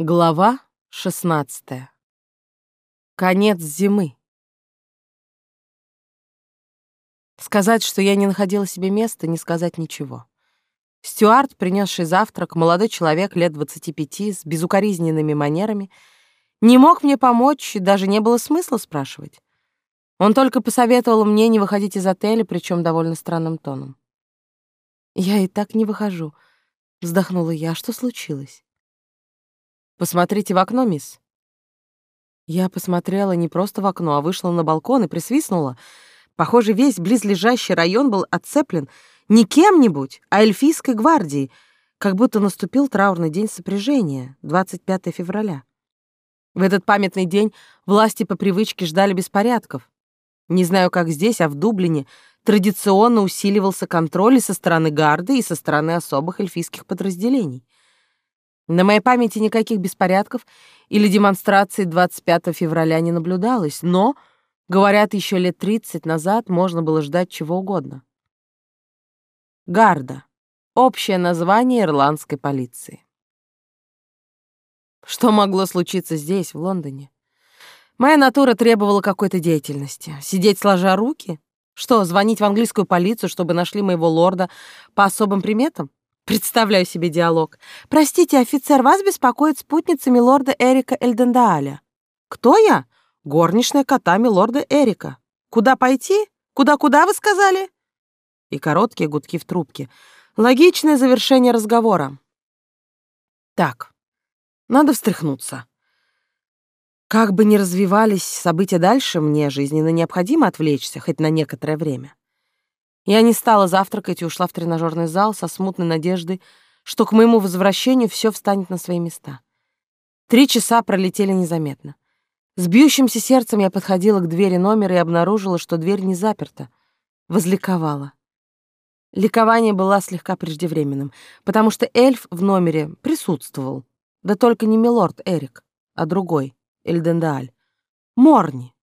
Глава 16. Конец зимы. Сказать, что я не находила себе места, не сказать ничего. Стюарт, принесший завтрак, молодой человек лет 25 с безукоризненными манерами, не мог мне помочь, и даже не было смысла спрашивать. Он только посоветовал мне не выходить из отеля, причем довольно странным тоном. «Я и так не выхожу», — вздохнула я. «Что случилось?» Посмотрите в окно, мисс. Я посмотрела не просто в окно, а вышла на балкон и присвистнула. Похоже, весь близлежащий район был отцеплен не кем-нибудь, а эльфийской гвардией, как будто наступил траурный день сопряжения, 25 февраля. В этот памятный день власти по привычке ждали беспорядков. Не знаю, как здесь, а в Дублине традиционно усиливался контроль со стороны гарды, и со стороны особых эльфийских подразделений — на моей памяти никаких беспорядков или демонстраций 25 февраля не наблюдалось, но, говорят, еще лет 30 назад можно было ждать чего угодно. Гарда — общее название ирландской полиции. Что могло случиться здесь, в Лондоне? Моя натура требовала какой-то деятельности. Сидеть сложа руки? Что, звонить в английскую полицию, чтобы нашли моего лорда по особым приметам? Представляю себе диалог. «Простите, офицер, вас беспокоит спутница милорда Эрика Эльдендааля». «Кто я?» «Горничная кота милорда Эрика». «Куда пойти? Куда-куда, вы сказали?» И короткие гудки в трубке. Логичное завершение разговора. Так, надо встряхнуться. Как бы ни развивались события дальше, мне жизненно необходимо отвлечься хоть на некоторое время. Я не стала завтракать и ушла в тренажерный зал со смутной надеждой, что к моему возвращению все встанет на свои места. Три часа пролетели незаметно. С бьющимся сердцем я подходила к двери номера и обнаружила, что дверь не заперта. Возликовала. Ликование было слегка преждевременным, потому что эльф в номере присутствовал. Да только не милорд Эрик, а другой, Эльдендааль. Морни,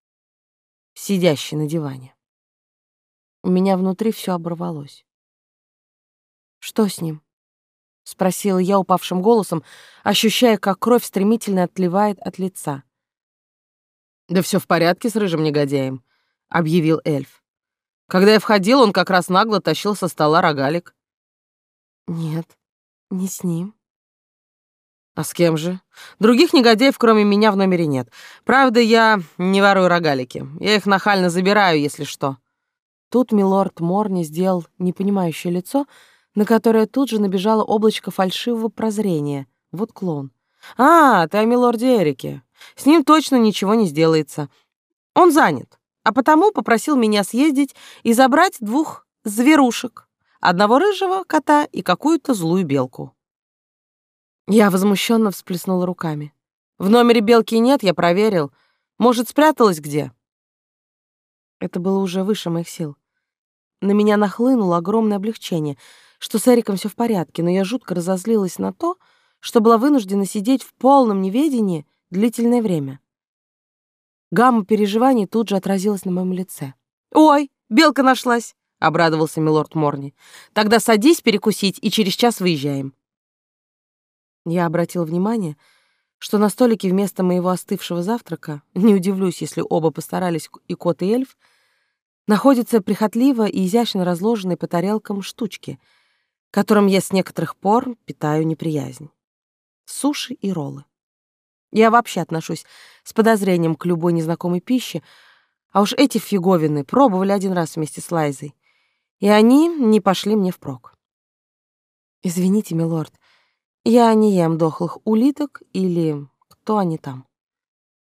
сидящий на диване. У меня внутри все оборвалось. «Что с ним?» — спросила я упавшим голосом, ощущая, как кровь стремительно отливает от лица. «Да все в порядке с рыжим негодяем», — объявил эльф. «Когда я входил, он как раз нагло тащил со стола рогалик». «Нет, не с ним». «А с кем же? Других негодяев, кроме меня, в номере нет. Правда, я не ворую рогалики. Я их нахально забираю, если что». Тут милорд Морни сделал непонимающее лицо, на которое тут же набежало облачко фальшивого прозрения. Вот клон. «А, ты о милорде Эрике. С ним точно ничего не сделается. Он занят, а потому попросил меня съездить и забрать двух зверушек. Одного рыжего кота и какую-то злую белку». Я возмущенно всплеснула руками. «В номере белки нет, я проверил. Может, спряталась где?» Это было уже выше моих сил. На меня нахлынуло огромное облегчение, что с Эриком все в порядке, но я жутко разозлилась на то, что была вынуждена сидеть в полном неведении длительное время. Гамма переживаний тут же отразилась на моем лице. «Ой, белка нашлась!» — обрадовался милорд Морни. «Тогда садись перекусить, и через час выезжаем». Я обратил внимание, что на столике вместо моего остывшего завтрака, не удивлюсь, если оба постарались и кот, и эльф, находятся прихотливо и изящно разложенные по тарелкам штучки, которым я с некоторых пор питаю неприязнь. Суши и роллы. Я вообще отношусь с подозрением к любой незнакомой пище, а уж эти фиговины пробовали один раз вместе с Лайзой, и они не пошли мне впрок. Извините, милорд, я не ем дохлых улиток или кто они там.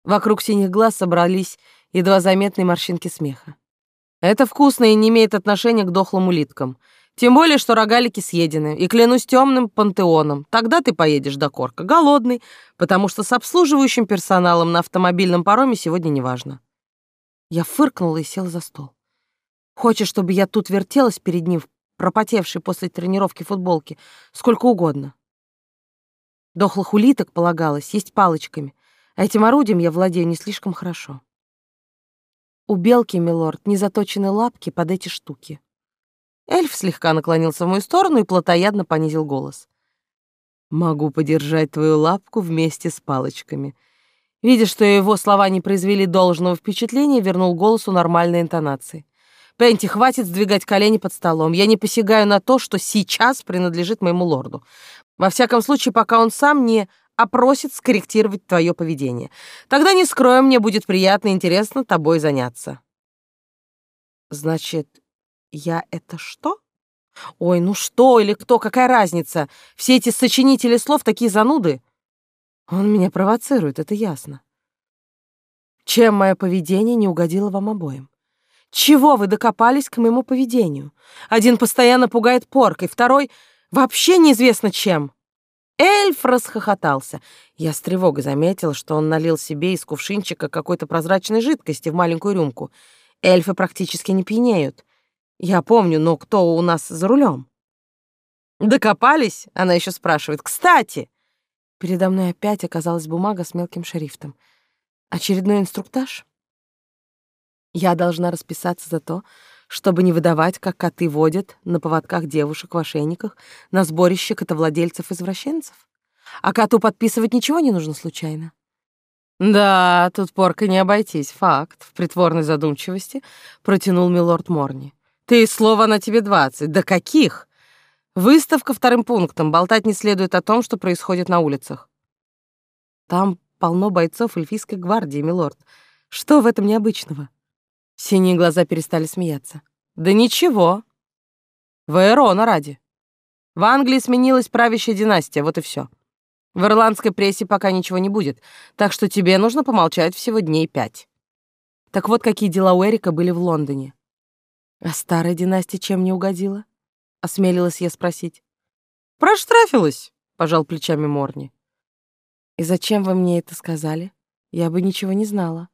Вокруг синих глаз собрались едва заметные морщинки смеха. Это вкусно и не имеет отношения к дохлым улиткам. Тем более, что рогалики съедены, и клянусь темным пантеоном, тогда ты поедешь до Корка голодный, потому что с обслуживающим персоналом на автомобильном пароме сегодня неважно. Я фыркнула и села за стол. Хочешь, чтобы я тут вертелась перед ним, пропотевшей после тренировки футболки, сколько угодно. Дохлых улиток полагалось есть палочками, а этим орудием я владею не слишком хорошо. У белки, милорд, не заточены лапки под эти штуки. Эльф слегка наклонился в мою сторону и плотоядно понизил голос. Могу подержать твою лапку вместе с палочками. Видя, что его слова не произвели должного впечатления, вернул голосу нормальной интонации. Пенти, хватит сдвигать колени под столом. Я не посягаю на то, что сейчас принадлежит моему лорду. Во всяком случае, пока он сам не опросит скорректировать твое поведение. Тогда не скрою, мне будет приятно и интересно тобой заняться. Значит, я это что? Ой, ну что или кто, какая разница? Все эти сочинители слов такие зануды. Он меня провоцирует, это ясно. Чем мое поведение не угодило вам обоим? Чего вы докопались к моему поведению? Один постоянно пугает поркой, второй вообще неизвестно чем. Эльф расхохотался. Я с тревогой заметила, что он налил себе из кувшинчика какой-то прозрачной жидкости в маленькую рюмку. Эльфы практически не пьянеют. Я помню, но кто у нас за рулем? Докопались? Она еще спрашивает. Кстати, передо мной опять оказалась бумага с мелким шрифтом. Очередной инструктаж? Я должна расписаться за то, чтобы не выдавать, как коты водят на поводках девушек в ошейниках на сборище котовладельцев-извращенцев? А коту подписывать ничего не нужно случайно? Да, тут порка не обойтись, факт. В притворной задумчивости протянул милорд Морни. Ты слово на тебе двадцать. Да каких? Выставка вторым пунктом. Болтать не следует о том, что происходит на улицах. Там полно бойцов эльфийской гвардии, милорд. Что в этом необычного? Синие глаза перестали смеяться. Да ничего. Ваерона ради. В Англии сменилась правящая династия, вот и все. В ирландской прессе пока ничего не будет, так что тебе нужно помолчать всего дней пять. Так вот, какие дела у Эрика были в Лондоне. А старая династия чем не угодила? Осмелилась я спросить. Проштрафилась, пожал плечами Морни. И зачем вы мне это сказали? Я бы ничего не знала.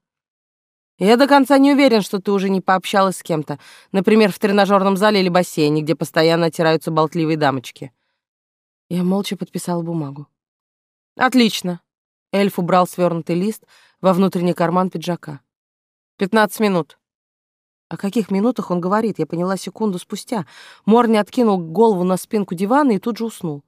Я до конца не уверен, что ты уже не пообщалась с кем-то, например, в тренажерном зале или бассейне, где постоянно оттираются болтливые дамочки. Я молча подписала бумагу. Отлично. Эльф убрал свернутый лист во внутренний карман пиджака. Пятнадцать минут. О каких минутах он говорит, я поняла секунду спустя. Морни откинул голову на спинку дивана и тут же уснул.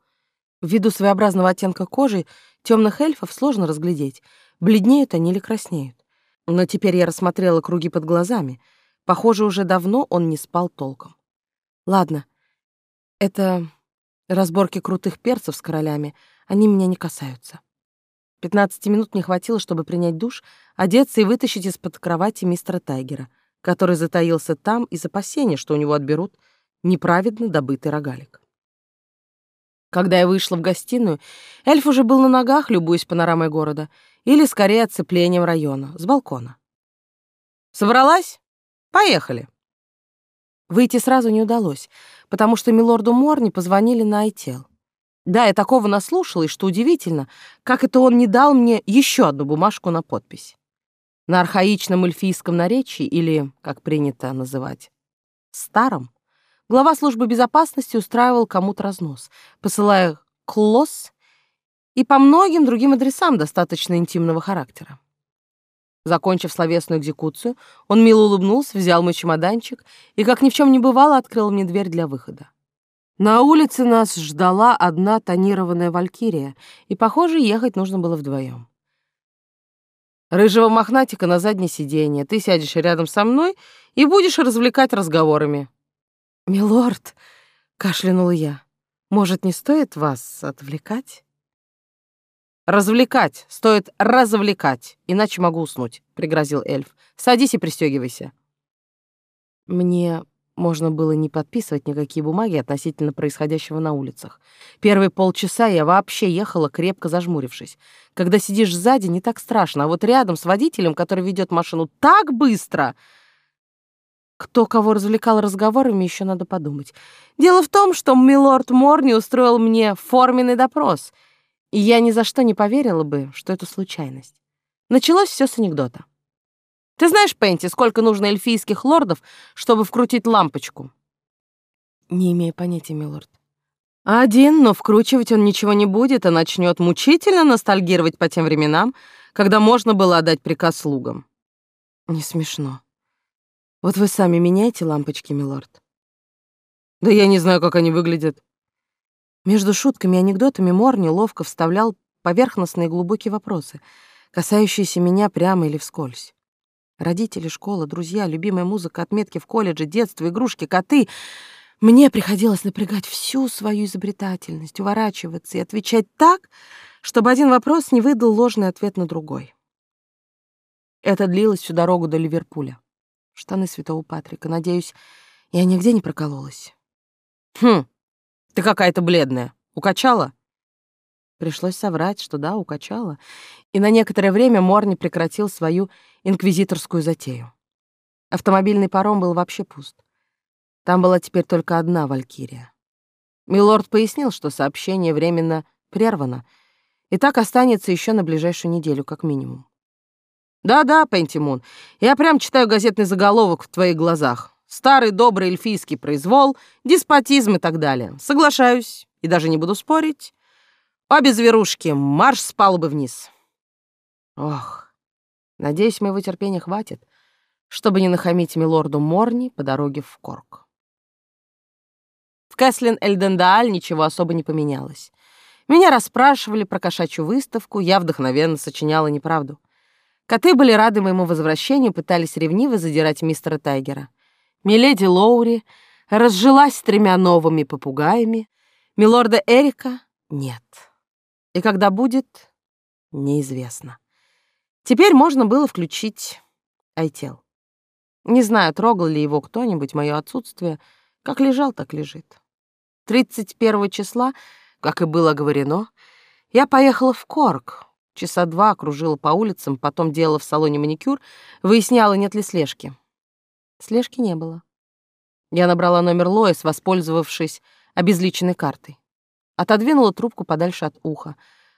Ввиду своеобразного оттенка кожи темных эльфов сложно разглядеть, бледнеют они или краснеют. Но теперь я рассмотрела круги под глазами. Похоже, уже давно он не спал толком. Ладно, это разборки крутых перцев с королями, они меня не касаются. Пятнадцати минут не хватило, чтобы принять душ, одеться и вытащить из-под кровати мистера Тайгера — который затаился там из опасения, что у него отберут неправедно добытый рогалик. Когда я вышла в гостиную, эльф уже был на ногах, любуясь панорамой города, или скорее оцеплением района, с балкона. «Собралась? Поехали!» Выйти сразу не удалось, потому что милорду Морни позвонили на Айтел. Да, я такого наслушалась, что удивительно, как это он не дал мне еще одну бумажку на подпись. На архаичном эльфийском наречии, или, как принято называть, старом, глава службы безопасности устраивал кому-то разнос, посылая клосс и по многим другим адресам достаточно интимного характера. Закончив словесную экзекуцию, он мило улыбнулся, взял мой чемоданчик и, как ни в чем не бывало, открыл мне дверь для выхода. На улице нас ждала одна тонированная валькирия, и, похоже, ехать нужно было вдвоем. Рыжего мохнатика на заднее сиденье. Ты сядешь рядом со мной и будешь развлекать разговорами. Милорд, кашлянула я. Может, не стоит вас отвлекать? Развлекать, стоит развлекать, иначе могу уснуть, пригрозил эльф. Садись и пристегивайся. Мне можно было не подписывать никакие бумаги относительно происходящего на улицах. Первые полчаса я вообще ехала, крепко зажмурившись. Когда сидишь сзади, не так страшно, а вот рядом с водителем, который ведет машину так быстро... Кто кого развлекал разговорами, еще надо подумать. Дело в том, что милорд Морни устроил мне форменный допрос, и я ни за что не поверила бы, что это случайность. Началось все с анекдота. Ты знаешь, Пенти, сколько нужно эльфийских лордов, чтобы вкрутить лампочку? Не имею понятия, милорд. Один, но вкручивать он ничего не будет, а начнет мучительно ностальгировать по тем временам, когда можно было отдать приказ слугам. Не смешно. Вот вы сами меняете лампочки, милорд? Да я не знаю, как они выглядят. Между шутками и анекдотами Морни ловко вставлял поверхностные глубокие вопросы, касающиеся меня прямо или вскользь. Родители, школа, друзья, любимая музыка, отметки в колледже, детство, игрушки, коты. Мне приходилось напрягать всю свою изобретательность, уворачиваться и отвечать так, чтобы один вопрос не выдал ложный ответ на другой. Это длилось всю дорогу до Ливерпуля. Штаны Святого Патрика. Надеюсь, я нигде не прокололась. Хм, ты какая-то бледная. Укачала? Пришлось соврать, что да, укачала. И на некоторое время Морни прекратил свою инквизиторскую затею. Автомобильный паром был вообще пуст. Там была теперь только одна валькирия. Милорд пояснил, что сообщение временно прервано, и так останется еще на ближайшую неделю, как минимум. «Да-да, Пентимун, я прям читаю газетный заголовок в твоих глазах. Старый добрый эльфийский произвол, деспотизм и так далее. Соглашаюсь и даже не буду спорить. Обе зверушки, марш с палубы вниз. Ох, надеюсь, моего терпения хватит, чтобы не нахамить милорду Морни по дороге в Корк. В Кэслин Эльдендааль ничего особо не поменялось. Меня расспрашивали про кошачью выставку, я вдохновенно сочиняла неправду. Коты были рады моему возвращению, пытались ревниво задирать мистера Тайгера. Миледи Лоури разжилась тремя новыми попугаями, милорда Эрика — нет. И когда будет, неизвестно. Теперь можно было включить Айтел. Не знаю, трогал ли его кто-нибудь мое отсутствие, как лежал, так лежит. 31 числа, как и было говорено, я поехала в Корк. Часа два кружила по улицам, потом делала в салоне маникюр, выясняла, нет ли слежки. Слежки не было. Я набрала номер Лоис, воспользовавшись обезличенной картой. Отодвинула трубку подальше от уха,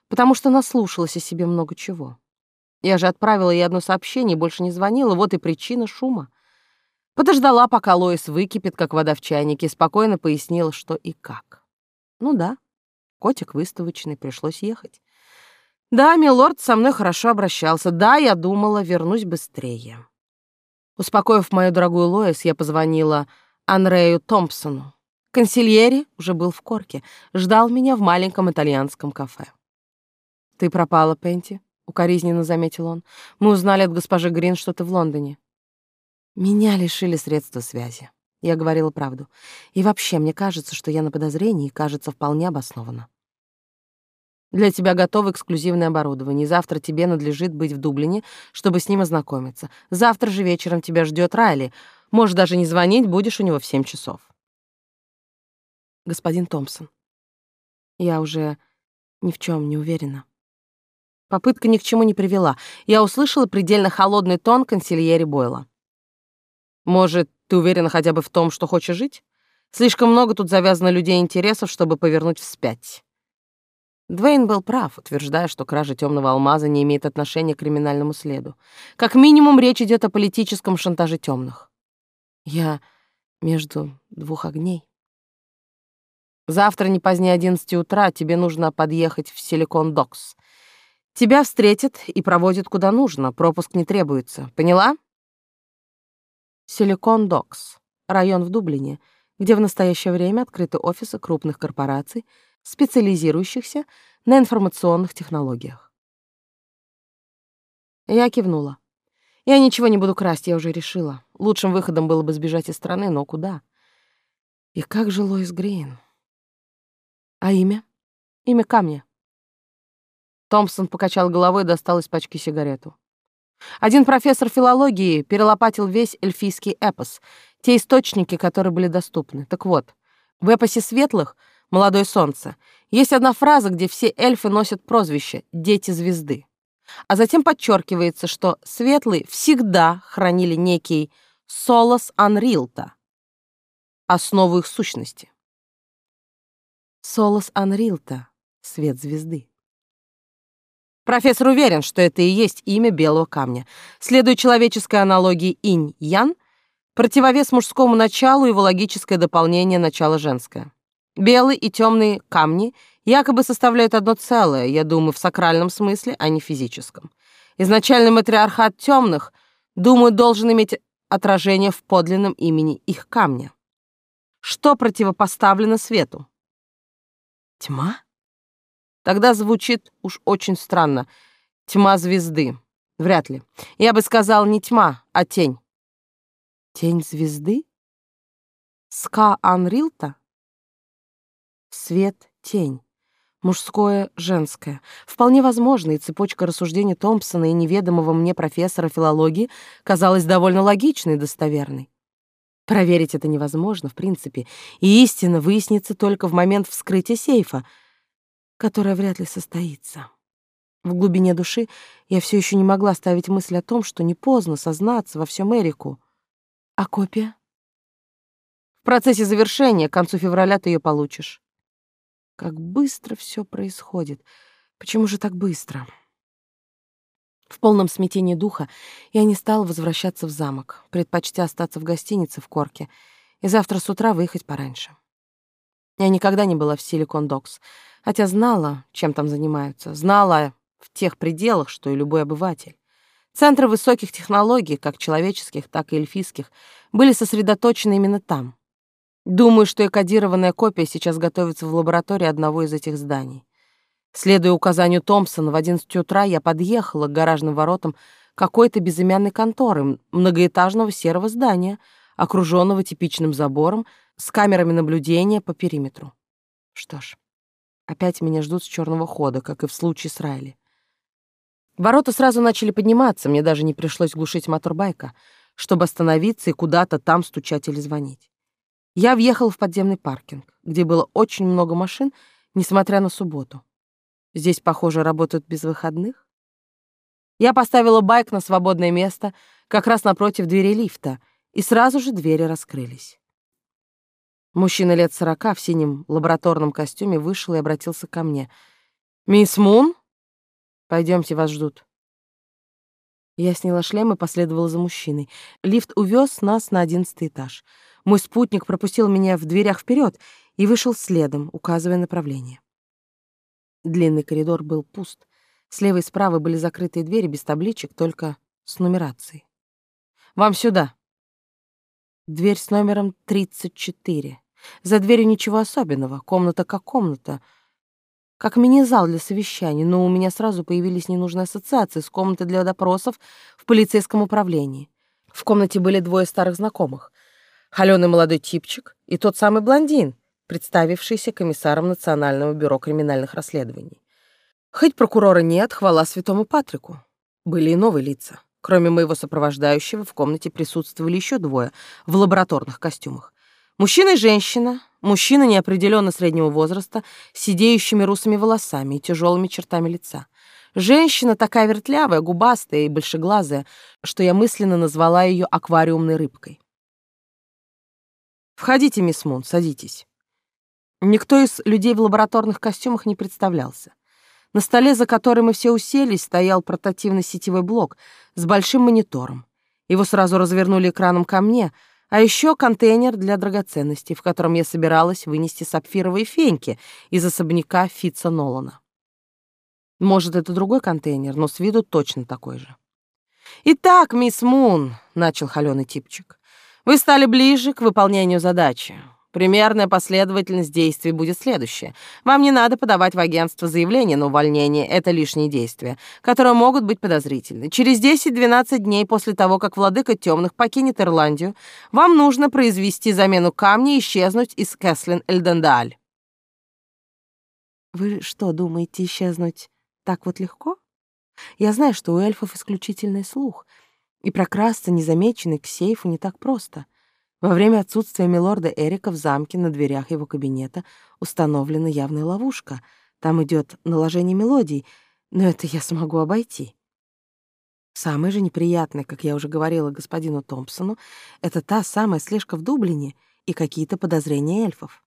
потому что наслушалась о себе много чего. Я же отправила ей одно сообщение больше не звонила, вот и причина шума. Подождала, пока Лоис выкипит, как вода в чайнике, и спокойно пояснила, что и как. Ну да, котик выставочный, пришлось ехать. Да, милорд со мной хорошо обращался. Да, я думала, вернусь быстрее. Успокоив мою дорогую Лоис, я позвонила Анрею Томпсону. Консильери уже был в Корке, ждал меня в маленьком итальянском кафе. «Ты пропала, Пенти», — укоризненно заметил он. «Мы узнали от госпожи Грин, что ты в Лондоне». Меня лишили средства связи. Я говорила правду. И вообще, мне кажется, что я на подозрении, и кажется вполне обоснованно. Для тебя готово эксклюзивное оборудование. Завтра тебе надлежит быть в Дублине, чтобы с ним ознакомиться. Завтра же вечером тебя ждет Райли. Можешь даже не звонить, будешь у него в семь часов. Господин Томпсон, я уже ни в чем не уверена. Попытка ни к чему не привела. Я услышала предельно холодный тон консильери Бойла. Может, ты уверена хотя бы в том, что хочешь жить? Слишком много тут завязано людей интересов, чтобы повернуть вспять. Двейн был прав, утверждая, что кража темного алмаза не имеет отношения к криминальному следу. Как минимум, речь идет о политическом шантаже темных. Я между двух огней. Завтра не позднее одиннадцати утра тебе нужно подъехать в Силикон Докс. Тебя встретят и проводят куда нужно, пропуск не требуется. Поняла? Силикон Докс, район в Дублине, где в настоящее время открыты офисы крупных корпораций, специализирующихся на информационных технологиях. Я кивнула. Я ничего не буду красть, я уже решила. Лучшим выходом было бы сбежать из страны, но куда? И как же Лоис Грин? А имя? Имя камня. Томпсон покачал головой и достал из пачки сигарету. Один профессор филологии перелопатил весь эльфийский эпос, те источники, которые были доступны. Так вот, в эпосе светлых — «Молодое солнце», есть одна фраза, где все эльфы носят прозвище «дети звезды». А затем подчеркивается, что светлые всегда хранили некий «солос анрилта» — основу их сущности. «Солос анрилта» — свет звезды. Профессор уверен, что это и есть имя белого камня. Следуя человеческой аналогии инь-ян, противовес мужскому началу его логическое дополнение начала женское. Белые и темные камни якобы составляют одно целое, я думаю, в сакральном смысле, а не физическом. Изначальный матриархат темных, думаю, должен иметь отражение в подлинном имени их камня. Что противопоставлено свету? Тьма? Тогда звучит уж очень странно. Тьма звезды. Вряд ли. Я бы сказал не тьма, а тень. Тень звезды? Ска Анрилта? Свет, тень. Мужское, женское. Вполне возможно, и цепочка рассуждений Томпсона и неведомого мне профессора филологии казалась довольно логичной и достоверной. Проверить это невозможно, в принципе, и истина выяснится только в момент вскрытия сейфа, которое вряд ли состоится. В глубине души я все еще не могла ставить мысль о том, что не поздно сознаться во всем Эрику. А копия? В процессе завершения, к концу февраля ты ее получишь. Как быстро все происходит. Почему же так быстро? В полном смятении духа я не стала возвращаться в замок, предпочтя остаться в гостинице в Корке и завтра с утра выехать пораньше. Я никогда не была в Силикон Докс, хотя знала, чем там занимаются, знала в тех пределах, что и любой обыватель. Центры высоких технологий, как человеческих, так и эльфийских, были сосредоточены именно там. Думаю, что и кодированная копия сейчас готовится в лаборатории одного из этих зданий. Следуя указанию Томпсона, в 11 утра я подъехала к гаражным воротам какой-то безымянной конторы, многоэтажного серого здания, окруженного типичным забором с камерами наблюдения по периметру. Что ж, опять меня ждут с черного хода, как и в случае с Райли. Ворота сразу начали подниматься, мне даже не пришлось глушить мотор байка, чтобы остановиться и куда-то там стучать или звонить. Я въехал в подземный паркинг, где было очень много машин, несмотря на субботу. Здесь, похоже, работают без выходных. Я поставила байк на свободное место, как раз напротив двери лифта, и сразу же двери раскрылись. Мужчина лет сорока в синем лабораторном костюме вышел и обратился ко мне. «Мисс Мун? Пойдемте, вас ждут». Я сняла шлем и последовала за мужчиной. Лифт увез нас на одиннадцатый этаж — мой спутник пропустил меня в дверях вперед и вышел следом, указывая направление. Длинный коридор был пуст. Слева и справа были закрытые двери без табличек, только с нумерацией. «Вам сюда!» Дверь с номером 34. За дверью ничего особенного, комната как комната. Как мини-зал для совещаний, но у меня сразу появились ненужные ассоциации с комнатой для допросов в полицейском управлении. В комнате были двое старых знакомых холеный молодой типчик и тот самый блондин, представившийся комиссаром Национального бюро криминальных расследований. Хоть прокурора нет, хвала святому Патрику. Были и новые лица. Кроме моего сопровождающего, в комнате присутствовали еще двое в лабораторных костюмах. Мужчина и женщина, мужчина неопределенно среднего возраста, с сидеющими русыми волосами и тяжелыми чертами лица. Женщина такая вертлявая, губастая и большеглазая, что я мысленно назвала ее аквариумной рыбкой. «Входите, мисс Мун, садитесь». Никто из людей в лабораторных костюмах не представлялся. На столе, за которым мы все уселись, стоял портативный сетевой блок с большим монитором. Его сразу развернули экраном ко мне, а еще контейнер для драгоценностей, в котором я собиралась вынести сапфировые феньки из особняка Фитца Нолана. Может, это другой контейнер, но с виду точно такой же. «Итак, мисс Мун», — начал холёный типчик, вы стали ближе к выполнению задачи. Примерная последовательность действий будет следующая. Вам не надо подавать в агентство заявление на увольнение, это лишние действия, которые могут быть подозрительны. Через 10-12 дней после того, как владыка темных покинет Ирландию, вам нужно произвести замену камня и исчезнуть из Кэслин Эльдендаль. Вы что, думаете исчезнуть так вот легко? Я знаю, что у эльфов исключительный слух — и прокрасться незамеченный к сейфу не так просто. Во время отсутствия милорда Эрика в замке на дверях его кабинета установлена явная ловушка. Там идет наложение мелодий, но это я смогу обойти. Самое же неприятное, как я уже говорила господину Томпсону, это та самая слежка в Дублине и какие-то подозрения эльфов.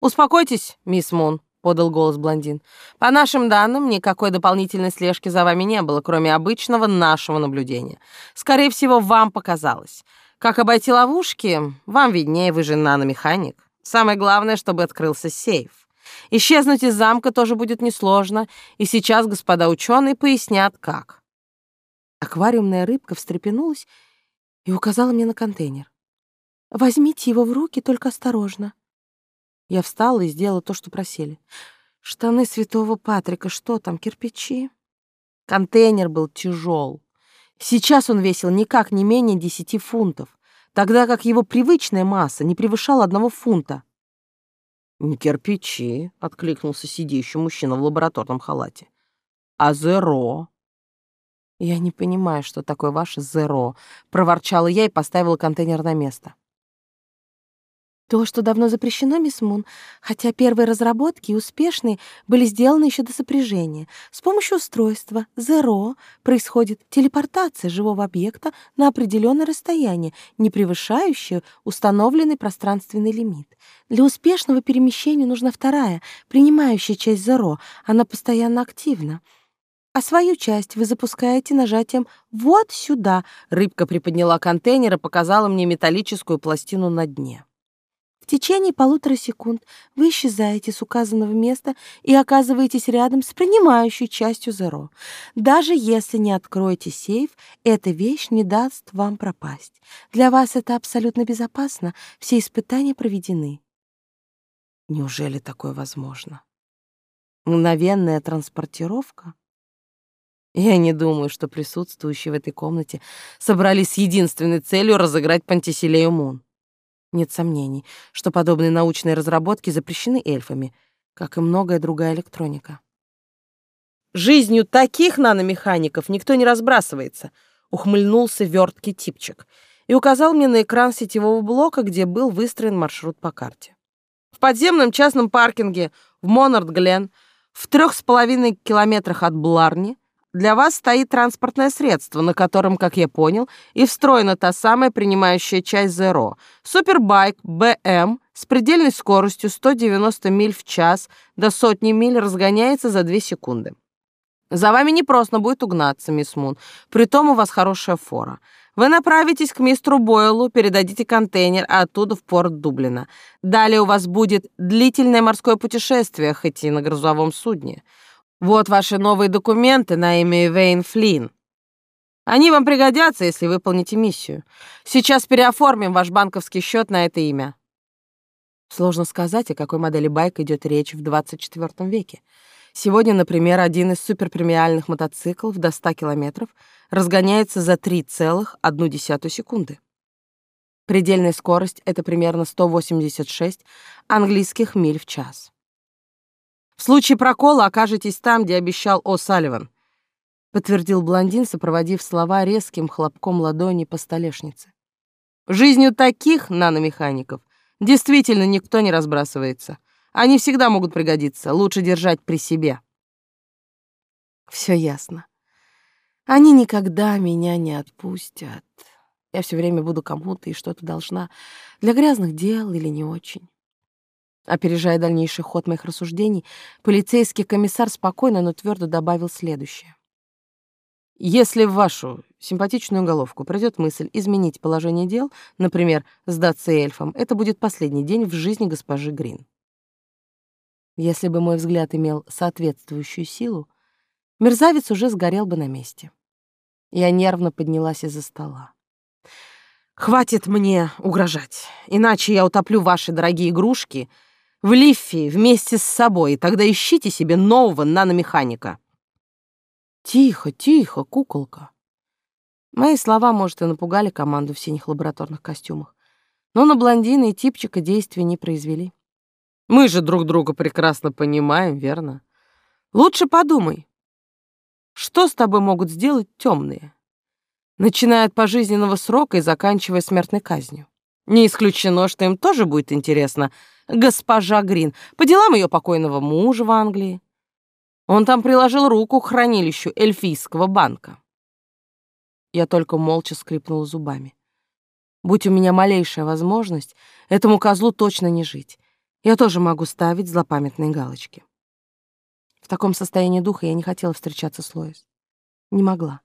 «Успокойтесь, мисс Мун», — подал голос блондин. «По нашим данным, никакой дополнительной слежки за вами не было, кроме обычного нашего наблюдения. Скорее всего, вам показалось. Как обойти ловушки, вам виднее, вы же наномеханик. Самое главное, чтобы открылся сейф. Исчезнуть из замка тоже будет несложно, и сейчас господа ученые пояснят, как». Аквариумная рыбка встрепенулась и указала мне на контейнер. «Возьмите его в руки, только осторожно. Я встала и сделала то, что просили. Штаны святого Патрика, что там, кирпичи? Контейнер был тяжел. Сейчас он весил никак не менее десяти фунтов, тогда как его привычная масса не превышала одного фунта. «Не кирпичи», — откликнулся сидящий мужчина в лабораторном халате, — «а зеро». «Я не понимаю, что такое ваше зеро», — проворчала я и поставила контейнер на место. То, что давно запрещено, мисс Мун, хотя первые разработки успешные были сделаны еще до сопряжения. С помощью устройства Zero происходит телепортация живого объекта на определенное расстояние, не превышающее установленный пространственный лимит. Для успешного перемещения нужна вторая, принимающая часть Zero. Она постоянно активна. А свою часть вы запускаете нажатием «вот сюда». Рыбка приподняла контейнер и показала мне металлическую пластину на дне. В течение полутора секунд вы исчезаете с указанного места и оказываетесь рядом с принимающей частью Зеро. Даже если не откроете сейф, эта вещь не даст вам пропасть. Для вас это абсолютно безопасно, все испытания проведены. Неужели такое возможно? Мгновенная транспортировка? Я не думаю, что присутствующие в этой комнате собрались с единственной целью разыграть Пантиселею Мун. Нет сомнений, что подобные научные разработки запрещены эльфами, как и многое другая электроника. «Жизнью таких наномехаников никто не разбрасывается», — ухмыльнулся верткий типчик и указал мне на экран сетевого блока, где был выстроен маршрут по карте. В подземном частном паркинге в Монард-Глен в трех с половиной километрах от Бларни для вас стоит транспортное средство, на котором, как я понял, и встроена та самая принимающая часть Zero. Супербайк BM с предельной скоростью 190 миль в час до сотни миль разгоняется за 2 секунды. За вами не просто будет угнаться, мисс Мун. Притом у вас хорошая фора. Вы направитесь к мистеру Бойлу, передадите контейнер, а оттуда в порт Дублина. Далее у вас будет длительное морское путешествие, хоть и на грузовом судне. Вот ваши новые документы на имя Вейн Флинн. Они вам пригодятся, если выполните миссию. Сейчас переоформим ваш банковский счет на это имя. Сложно сказать, о какой модели байка идет речь в 24 веке. Сегодня, например, один из суперпремиальных мотоциклов до 100 километров разгоняется за 3,1 секунды. Предельная скорость — это примерно 186 английских миль в час. В случае прокола окажетесь там, где обещал О. Салливан», — подтвердил блондин, сопроводив слова резким хлопком ладони по столешнице. «Жизнью таких наномехаников действительно никто не разбрасывается. Они всегда могут пригодиться, лучше держать при себе». Все ясно. Они никогда меня не отпустят. Я все время буду кому-то и что-то должна. Для грязных дел или не очень. Опережая дальнейший ход моих рассуждений, полицейский комиссар спокойно, но твердо добавил следующее. Если в вашу симпатичную головку придет мысль изменить положение дел, например, сдаться эльфам, это будет последний день в жизни госпожи Грин. Если бы мой взгляд имел соответствующую силу, мерзавец уже сгорел бы на месте. Я нервно поднялась из-за стола. «Хватит мне угрожать, иначе я утоплю ваши дорогие игрушки — в Лиффи вместе с собой, и тогда ищите себе нового наномеханика». «Тихо, тихо, куколка». Мои слова, может, и напугали команду в синих лабораторных костюмах, но на блондина и типчика действия не произвели. Мы же друг друга прекрасно понимаем, верно? Лучше подумай, что с тобой могут сделать темные, начиная от пожизненного срока и заканчивая смертной казнью. Не исключено, что им тоже будет интересно — госпожа Грин, по делам ее покойного мужа в Англии. Он там приложил руку к хранилищу эльфийского банка. Я только молча скрипнула зубами. Будь у меня малейшая возможность, этому козлу точно не жить. Я тоже могу ставить злопамятные галочки. В таком состоянии духа я не хотела встречаться с Лоис. Не могла.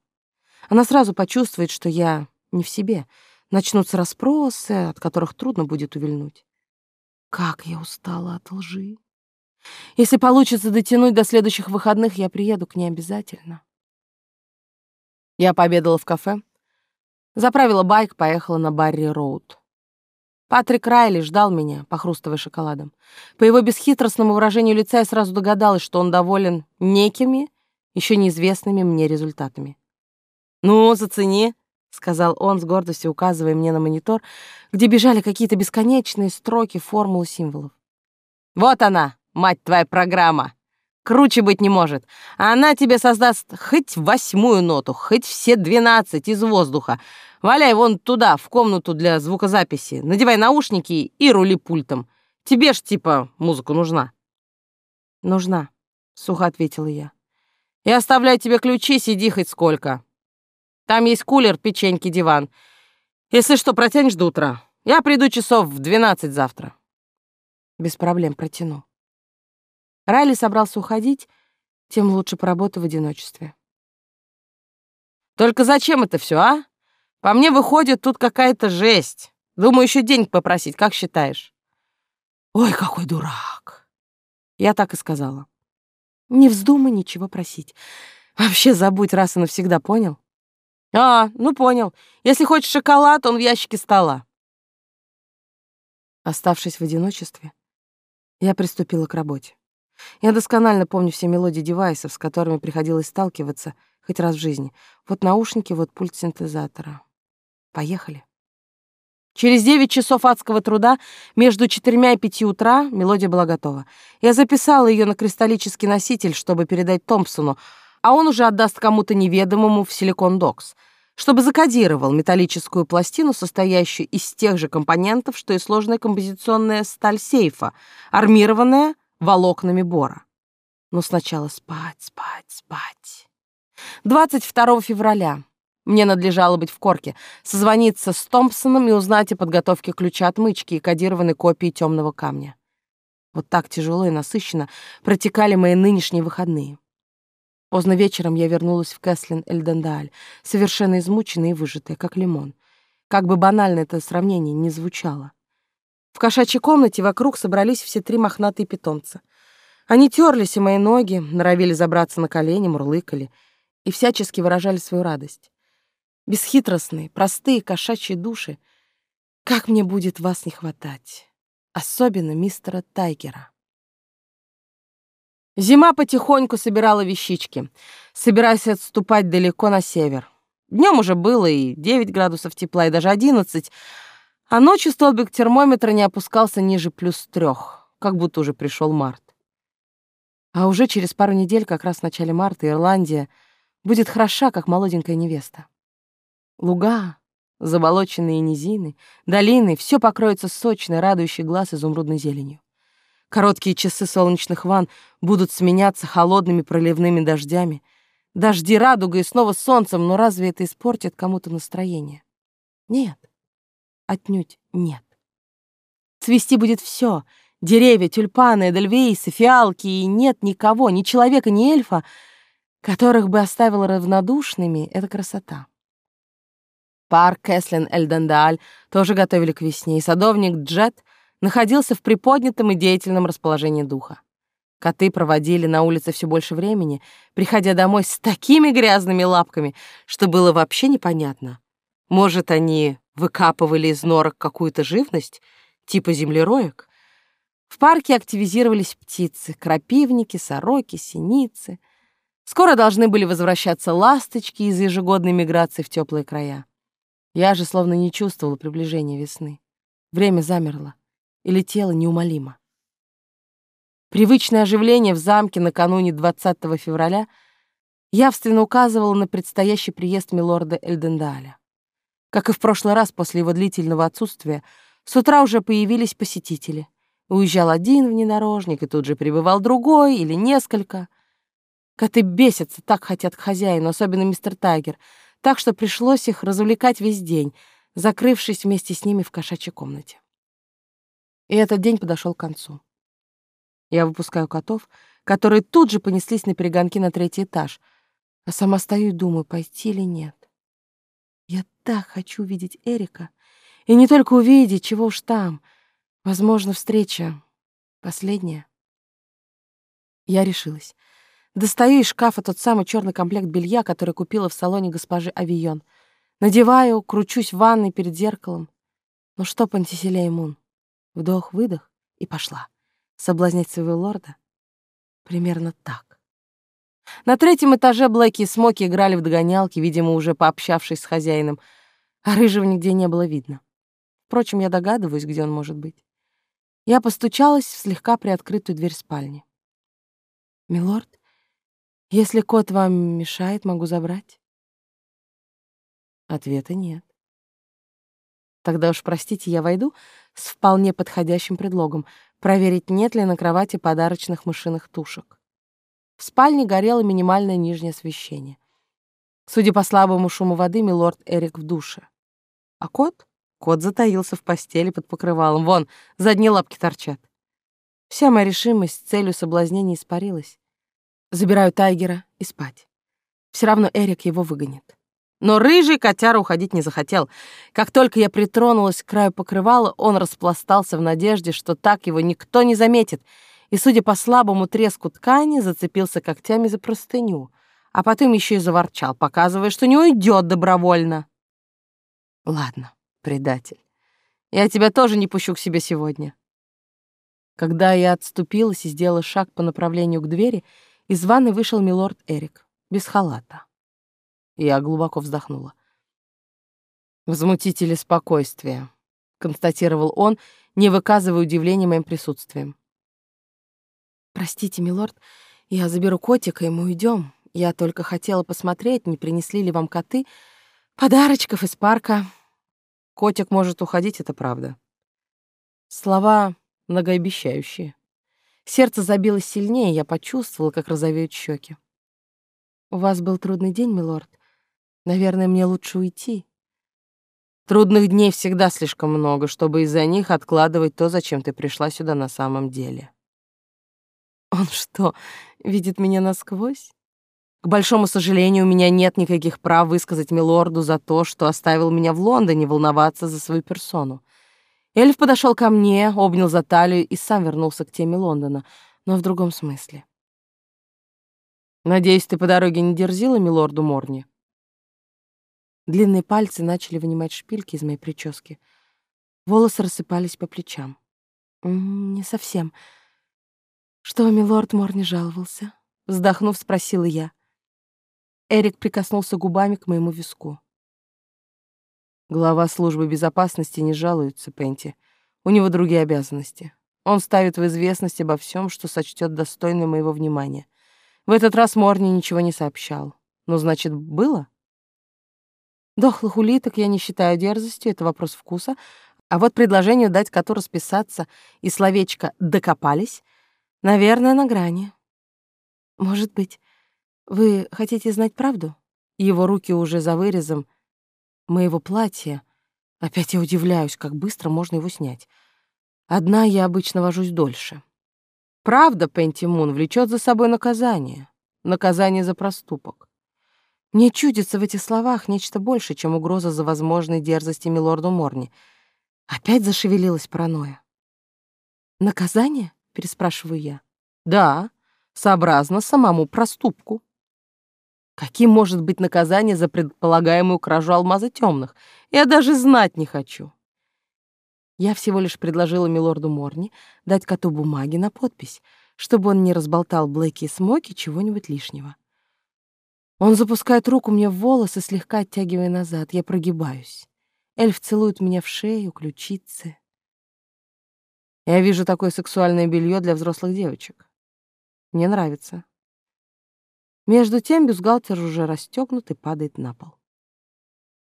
Она сразу почувствует, что я не в себе. Начнутся расспросы, от которых трудно будет увильнуть. Как я устала от лжи. Если получится дотянуть до следующих выходных, я приеду к ней обязательно. Я пообедала в кафе, заправила байк, поехала на Барри-Роуд. Патрик Райли ждал меня, похрустывая шоколадом. По его бесхитростному выражению лица я сразу догадалась, что он доволен некими, еще неизвестными мне результатами. «Ну, зацени», — сказал он с гордостью, указывая мне на монитор, где бежали какие-то бесконечные строки формул символов. «Вот она, мать твоя программа! Круче быть не может. Она тебе создаст хоть восьмую ноту, хоть все двенадцать из воздуха. Валяй вон туда, в комнату для звукозаписи, надевай наушники и рули пультом. Тебе ж типа музыка нужна». «Нужна», — сухо ответила я. «И оставляю тебе ключи, сиди хоть сколько. Там есть кулер, печеньки, диван. Если что, протянешь до утра. Я приду часов в двенадцать завтра». «Без проблем протяну». Райли собрался уходить, тем лучше поработаю в одиночестве. «Только зачем это все, а? По мне выходит, тут какая-то жесть. Думаю, еще денег попросить, как считаешь?» «Ой, какой дурак!» Я так и сказала. «Не вздумай ничего просить. Вообще забудь раз и навсегда, понял?» «А, ну понял. Если хочешь шоколад, он в ящике стола». Оставшись в одиночестве, я приступила к работе. Я досконально помню все мелодии девайсов, с которыми приходилось сталкиваться хоть раз в жизни. Вот наушники, вот пульт синтезатора. Поехали. Через девять часов адского труда между четырьмя и пяти утра мелодия была готова. Я записала ее на кристаллический носитель, чтобы передать Томпсону, а он уже отдаст кому-то неведомому в Silicon Docs, чтобы закодировал металлическую пластину, состоящую из тех же компонентов, что и сложная композиционная сталь сейфа, армированная волокнами бора. Но сначала спать, спать, спать. 22 февраля. Мне надлежало быть в Корке, созвониться с Томпсоном и узнать о подготовке ключа отмычки и кодированной копии темного камня. Вот так тяжело и насыщенно протекали мои нынешние выходные. Поздно вечером я вернулась в Кэслин Эльдендаль, совершенно измученная и выжатая, как лимон. Как бы банально это сравнение не звучало. В кошачьей комнате вокруг собрались все три мохнатые питомца. Они терлись и мои ноги, норовили забраться на колени, мурлыкали и всячески выражали свою радость. Бесхитростные, простые кошачьи души. Как мне будет вас не хватать. Особенно мистера Тайгера. Зима потихоньку собирала вещички, собираясь отступать далеко на север. Днем уже было и 9 градусов тепла, и даже 11, а ночью столбик термометра не опускался ниже плюс трех, как будто уже пришел март. А уже через пару недель, как раз в начале марта, Ирландия будет хороша, как молоденькая невеста. Луга, заболоченные низины, долины — все покроется сочной, радующей глаз изумрудной зеленью. Короткие часы солнечных ванн будут сменяться холодными проливными дождями. Дожди радугой и снова солнцем, но разве это испортит кому-то настроение? Нет. Отнюдь нет. Цвести будет все: деревья, тюльпаны, эдельвейсы, фиалки, и нет никого, ни человека, ни эльфа, которых бы оставила равнодушными эта красота. Парк Кэслин Эльдендааль тоже готовили к весне, и садовник Джет находился в приподнятом и деятельном расположении духа. Коты проводили на улице все больше времени, приходя домой с такими грязными лапками, что было вообще непонятно. Может, они выкапывали из норок какую-то живность, типа землероек. В парке активизировались птицы, крапивники, сороки, синицы. Скоро должны были возвращаться ласточки из ежегодной миграции в теплые края. Я же словно не чувствовала приближения весны. Время замерло и летело неумолимо. Привычное оживление в замке накануне 20 февраля явственно указывало на предстоящий приезд милорда Эльдендаля. Как и в прошлый раз после его длительного отсутствия, с утра уже появились посетители. Уезжал один внедорожник, и тут же прибывал другой или несколько. Коты бесятся, так хотят к хозяину, особенно мистер Тайгер, так что пришлось их развлекать весь день, закрывшись вместе с ними в кошачьей комнате. И этот день подошел к концу. Я выпускаю котов, которые тут же понеслись на перегонки на третий этаж, а сама стою и думаю, пойти или нет. Я так хочу видеть Эрика. И не только увидеть, чего уж там. Возможно, встреча последняя. Я решилась. Достаю из шкафа тот самый черный комплект белья, который купила в салоне госпожи Авион. Надеваю, кручусь в ванной перед зеркалом. Ну что, Пантиселей Мун? Вдох-выдох и пошла. Соблазнять своего лорда? Примерно так. На третьем этаже Блэки и Смоки играли в догонялки, видимо, уже пообщавшись с хозяином, а рыжего нигде не было видно. Впрочем, я догадываюсь, где он может быть. Я постучалась в слегка приоткрытую дверь спальни. «Милорд, если кот вам мешает, могу забрать?» Ответа нет. Тогда уж, простите, я войду с вполне подходящим предлогом проверить, нет ли на кровати подарочных мышиных тушек. В спальне горело минимальное нижнее освещение. Судя по слабому шуму воды, милорд Эрик в душе. А кот? Кот затаился в постели под покрывалом. Вон, задние лапки торчат. Вся моя решимость с целью соблазнения испарилась. Забираю Тайгера и спать. Все равно Эрик его выгонит. Но рыжий котяра уходить не захотел. Как только я притронулась к краю покрывала, он распластался в надежде, что так его никто не заметит, и, судя по слабому треску ткани, зацепился когтями за простыню, а потом еще и заворчал, показывая, что не уйдет добровольно. Ладно, предатель, я тебя тоже не пущу к себе сегодня. Когда я отступилась и сделала шаг по направлению к двери, из ванны вышел милорд Эрик, без халата. Я глубоко вздохнула. «Возмутители спокойствия», — констатировал он, не выказывая удивления моим присутствием. «Простите, милорд, я заберу котика, и мы уйдем. Я только хотела посмотреть, не принесли ли вам коты подарочков из парка. Котик может уходить, это правда». Слова многообещающие. Сердце забилось сильнее, я почувствовала, как розовеют щеки. «У вас был трудный день, милорд. Наверное, мне лучше уйти. Трудных дней всегда слишком много, чтобы из-за них откладывать то, зачем ты пришла сюда на самом деле. Он что, видит меня насквозь? К большому сожалению, у меня нет никаких прав высказать милорду за то, что оставил меня в Лондоне волноваться за свою персону. Эльф подошел ко мне, обнял за талию и сам вернулся к теме Лондона, но в другом смысле. «Надеюсь, ты по дороге не дерзила милорду Морни?» Длинные пальцы начали вынимать шпильки из моей прически. Волосы рассыпались по плечам. «Не совсем. Что, милорд Мор не жаловался?» Вздохнув, спросила я. Эрик прикоснулся губами к моему виску. Глава службы безопасности не жалуется, Пенти. У него другие обязанности. Он ставит в известность обо всем, что сочтет достойным моего внимания. В этот раз Морни ничего не сообщал. Ну, значит, было? Дохлых улиток я не считаю дерзостью, это вопрос вкуса. А вот предложению дать коту расписаться и словечко «докопались» наверное, на грани. Может быть, вы хотите знать правду? Его руки уже за вырезом моего платья. Опять я удивляюсь, как быстро можно его снять. Одна я обычно вожусь дольше. Правда, Пенти Мун влечет за собой наказание. Наказание за проступок. Мне чудится в этих словах нечто больше, чем угроза за возможной дерзости милорду Морни. Опять зашевелилась паранойя. «Наказание?» — переспрашиваю я. «Да, сообразно самому проступку». Каким может быть наказание за предполагаемую кражу алмаза темных? Я даже знать не хочу. Я всего лишь предложила милорду Морни дать коту бумаги на подпись, чтобы он не разболтал Блэки и Смоки чего-нибудь лишнего. Он запускает руку мне в волосы, слегка оттягивая назад. Я прогибаюсь. Эльф целует меня в шею, ключицы. Я вижу такое сексуальное белье для взрослых девочек. Мне нравится. Между тем бюстгальтер уже расстегнут и падает на пол.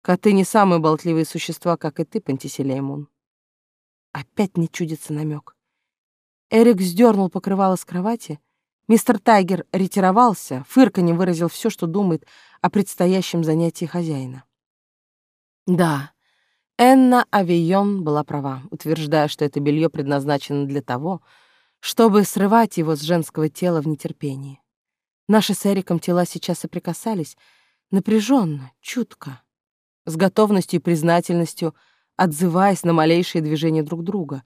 Коты не самые болтливые существа, как и ты, Пантиселеймун. Опять не чудится намек. Эрик сдернул покрывало с кровати — Мистер Тайгер ретировался, фырканье выразил все, что думает о предстоящем занятии хозяина. Да, Энна Авион была права, утверждая, что это белье предназначено для того, чтобы срывать его с женского тела в нетерпении. Наши с Эриком тела сейчас соприкасались напряженно, чутко, с готовностью и признательностью, отзываясь на малейшие движения друг друга.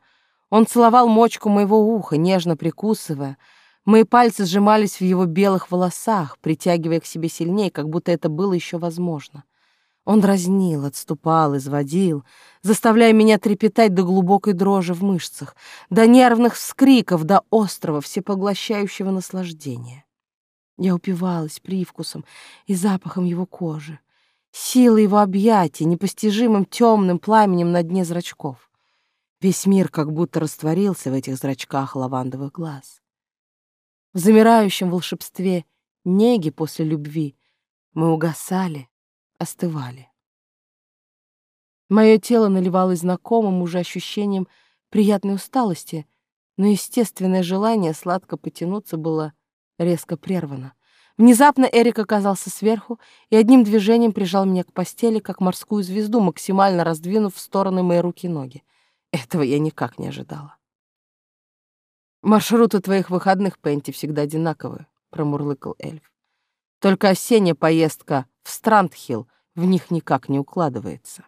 Он целовал мочку моего уха, нежно прикусывая, Мои пальцы сжимались в его белых волосах, притягивая к себе сильнее, как будто это было еще возможно. Он дразнил, отступал, изводил, заставляя меня трепетать до глубокой дрожи в мышцах, до нервных вскриков, до острого, всепоглощающего наслаждения. Я упивалась привкусом и запахом его кожи, силой его объятий, непостижимым темным пламенем на дне зрачков. Весь мир как будто растворился в этих зрачках лавандовых глаз. В замирающем волшебстве неги после любви мы угасали, остывали. Мое тело наливалось знакомым уже ощущением приятной усталости, но естественное желание сладко потянуться было резко прервано. Внезапно Эрик оказался сверху и одним движением прижал меня к постели, как морскую звезду, максимально раздвинув в стороны мои руки и ноги. Этого я никак не ожидала. «Маршруты твоих выходных, Пенти, всегда одинаковые», — промурлыкал эльф. «Только осенняя поездка в Страндхилл в них никак не укладывается».